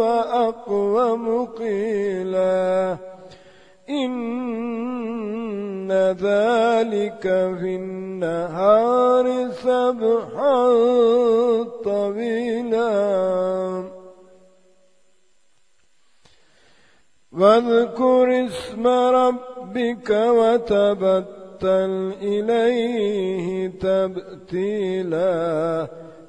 وأقوم قيلا إن ذلك في النهار سبحا طويلا واذكر اسم ربك وتبتل إليه تبتيلا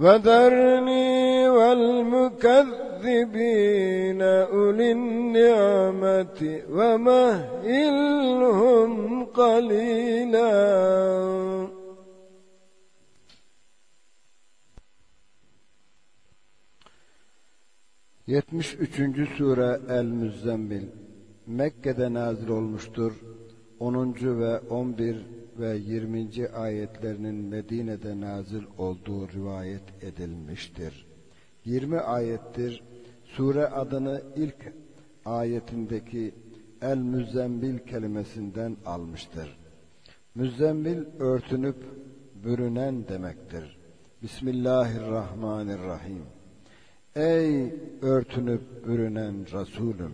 وذرني والمكذبين أولي النعمة ومهلهم قليلا Yetmiş üçüncü sure El-Müzzemmil Mekke'de nazil olmuştur. 10. ve 11 ve 20. ayetlerinin Medine'de nazil olduğu rivayet edilmiştir. 20 ayettir. Sure adını ilk ayetindeki El Müzzembil kelimesinden almıştır. Müzzembil örtünüp bürünen demektir. Bismillahirrahmanirrahim. Ey örtünüp bürünen Resulüm!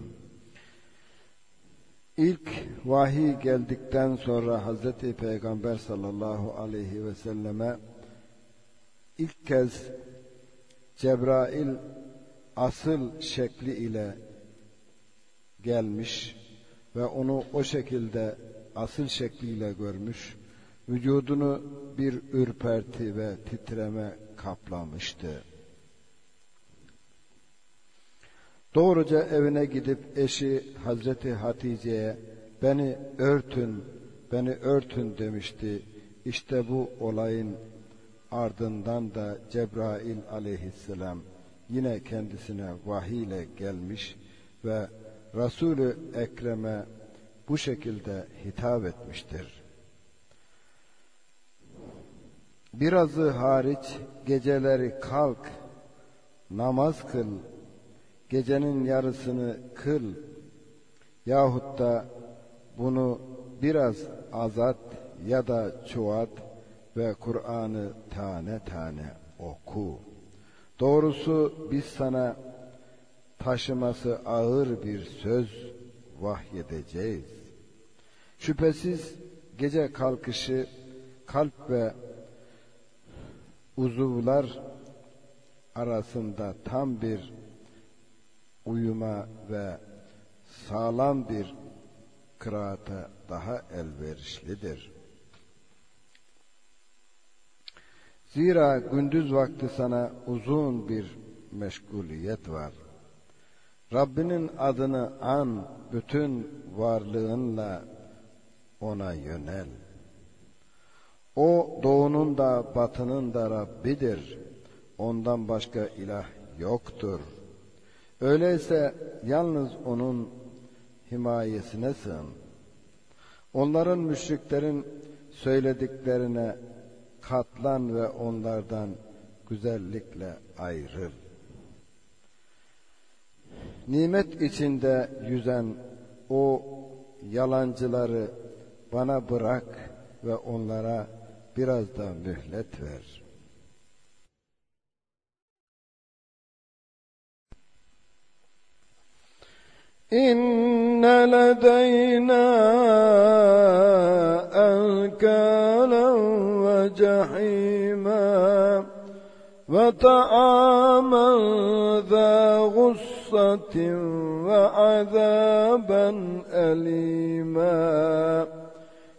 İlk vahiy geldikten sonra Hazreti Peygamber sallallahu aleyhi ve selleme ilk kez Cebrail asıl şekli ile gelmiş ve onu o şekilde asıl şekliyle görmüş, vücudunu bir ürperti ve titreme kaplamıştı. Doğruca evine gidip eşi Hazreti Hatice'ye beni örtün, beni örtün demişti. İşte bu olayın ardından da Cebrail aleyhisselam yine kendisine vahiy ile gelmiş ve Resulü Ekrem'e bu şekilde hitap etmiştir. Birazı hariç geceleri kalk, namaz kıl, gecenin yarısını kıl yahut da bunu biraz azat ya da çoğalt ve Kur'an'ı tane tane oku. Doğrusu biz sana taşıması ağır bir söz vahyedeceğiz. Şüphesiz gece kalkışı kalp ve uzuvlar arasında tam bir uyuma ve sağlam bir kıraata daha elverişlidir. Zira gündüz vakti sana uzun bir meşguliyet var. Rabbinin adını an bütün varlığınla ona yönel. O doğunun da batının da Rabbidir. Ondan başka ilah yoktur.'' Öyleyse yalnız onun himayesine sığın. Onların müşriklerin söylediklerine katlan ve onlardan güzellikle ayrıl. Nimet içinde yüzen o yalancıları bana bırak ve onlara biraz da mühlet ver. إن لدينا أنكالا وجحيما وطعاما ذا غصة وعذابا أليما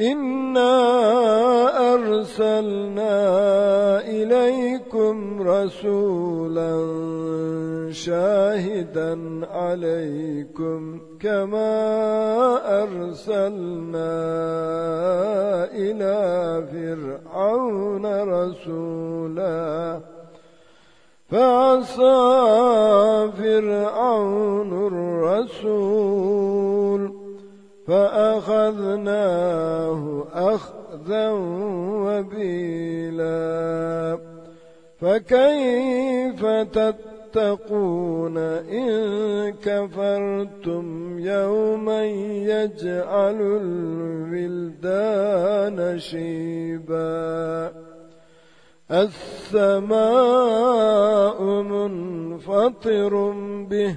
إنا أرسلنا إليكم رسولا شاهدا عليكم كما أرسلنا إلى فرعون رسولا فعصى فرعون الرسول فأخذناه أخذا وبيلا. فكيف تتقون إن كفرتم يوما يجعل الولدان شيبا؟ السماء منفطر به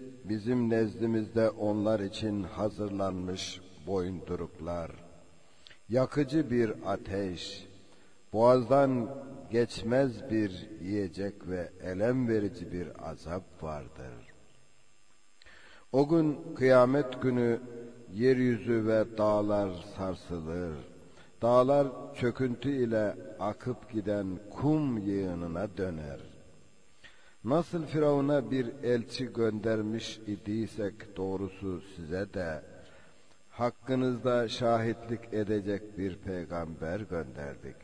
bizim nezdimizde onlar için hazırlanmış boyunduruklar, yakıcı bir ateş, boğazdan geçmez bir yiyecek ve elem verici bir azap vardır. O gün kıyamet günü yeryüzü ve dağlar sarsılır. Dağlar çöküntü ile akıp giden kum yığınına döner. Nasıl Firavun'a bir elçi göndermiş idiysek doğrusu size de hakkınızda şahitlik edecek bir peygamber gönderdik.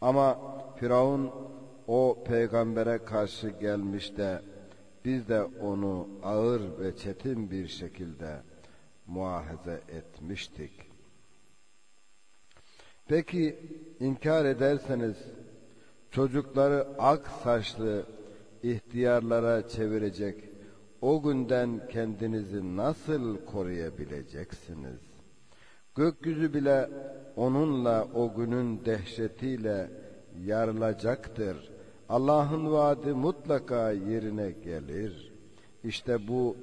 Ama Firavun o peygambere karşı gelmiş de biz de onu ağır ve çetin bir şekilde muahaze etmiştik. Peki inkar ederseniz çocukları ak saçlı ihtiyarlara çevirecek o günden kendinizi nasıl koruyabileceksiniz? Gökyüzü bile onunla o günün dehşetiyle yarılacaktır. Allah'ın vaadi mutlaka yerine gelir. İşte bu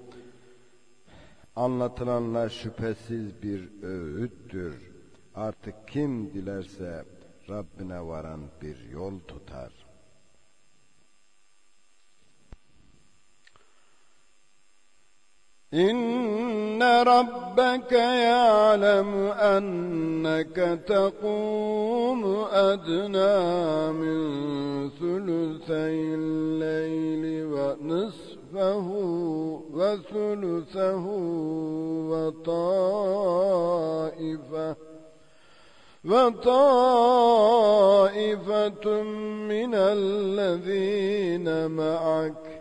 anlatılanlar şüphesiz bir öğüttür. Artık kim dilerse Rabbine varan bir yol tutar. إن ربك يعلم أنك تقوم أدنى من ثلثي الليل ونصفه وثلثه وطائفة وطائفة من الذين معك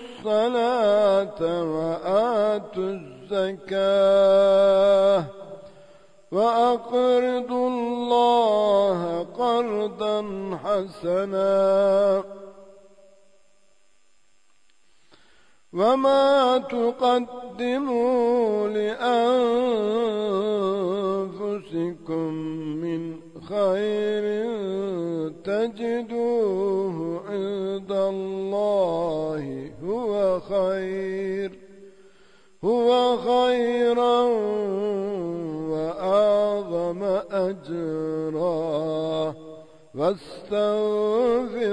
الصلاة وآتوا الزكاة وأقرضوا الله قرضا حسنا وما تقدموا لأنفسكم من خير تجدوه عند الله خير هو خيرا وأعظم أجرا. واستغفروا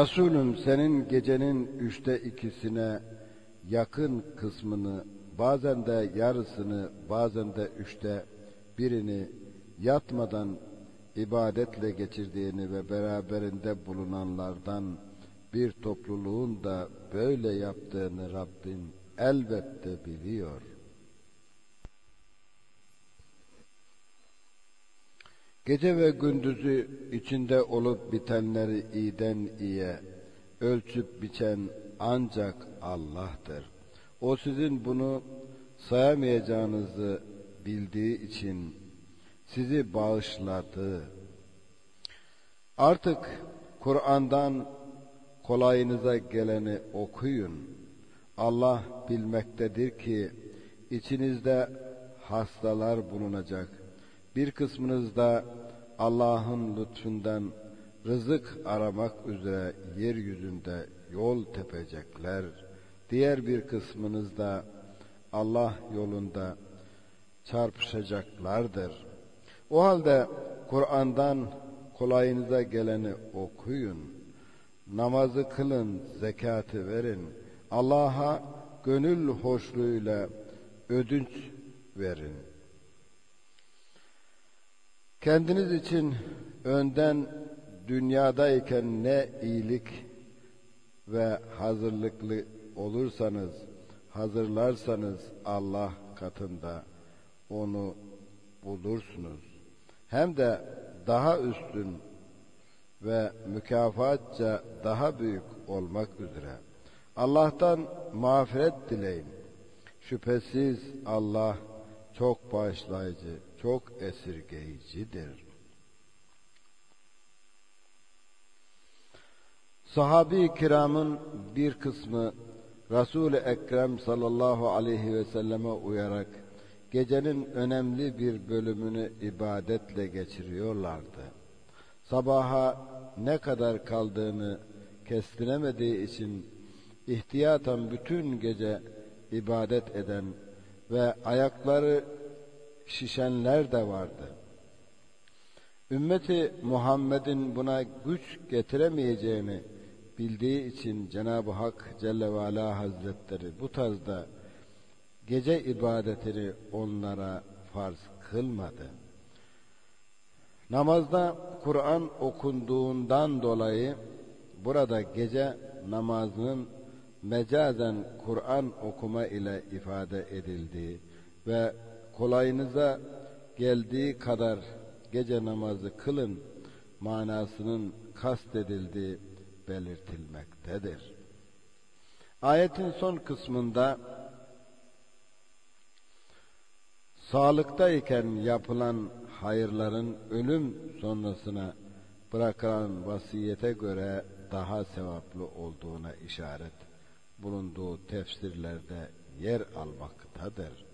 Resulüm senin gecenin üçte ikisine yakın kısmını, bazen de yarısını, bazen de üçte birini yatmadan ibadetle geçirdiğini ve beraberinde bulunanlardan bir topluluğun da böyle yaptığını Rabbin elbette biliyor. Gece ve gündüzü içinde olup bitenleri iyiden iyiye ölçüp biçen ancak Allah'tır. O sizin bunu sayamayacağınızı bildiği için sizi bağışladı. Artık Kur'an'dan kolayınıza geleni okuyun. Allah bilmektedir ki içinizde hastalar bulunacak. Bir kısmınız da Allah'ın lütfundan rızık aramak üzere yeryüzünde yol tepecekler. Diğer bir kısmınız da Allah yolunda çarpışacaklardır. O halde Kur'an'dan kolayınıza geleni okuyun. Namazı kılın, zekatı verin. Allah'a gönül hoşluğuyla ödünç verin. Kendiniz için önden dünyadayken ne iyilik ve hazırlıklı olursanız, hazırlarsanız Allah katında onu bulursunuz. Hem de daha üstün ve mükafatça daha büyük olmak üzere. Allah'tan mağfiret dileyin. Şüphesiz Allah çok bağışlayıcı, çok esirgeyicidir. Sahabi kiramın bir kısmı Resul-i Ekrem sallallahu aleyhi ve selleme uyarak gecenin önemli bir bölümünü ibadetle geçiriyorlardı. Sabaha ne kadar kaldığını kestinemediği için ihtiyaten bütün gece ibadet eden ve ayakları şişenler de vardı. Ümmeti Muhammed'in buna güç getiremeyeceğini bildiği için Cenab-ı Hak Celle ve Ala Hazretleri bu tarzda gece ibadetini onlara farz kılmadı. Namazda Kur'an okunduğundan dolayı burada gece namazının mecazen Kur'an okuma ile ifade edildiği ve kolayınıza geldiği kadar gece namazı kılın manasının kastedildiği belirtilmektedir. Ayetin son kısmında sağlıktayken yapılan hayırların ölüm sonrasına bırakılan vasiyete göre daha sevaplı olduğuna işaret bulunduğu tefsirlerde yer almaktadır.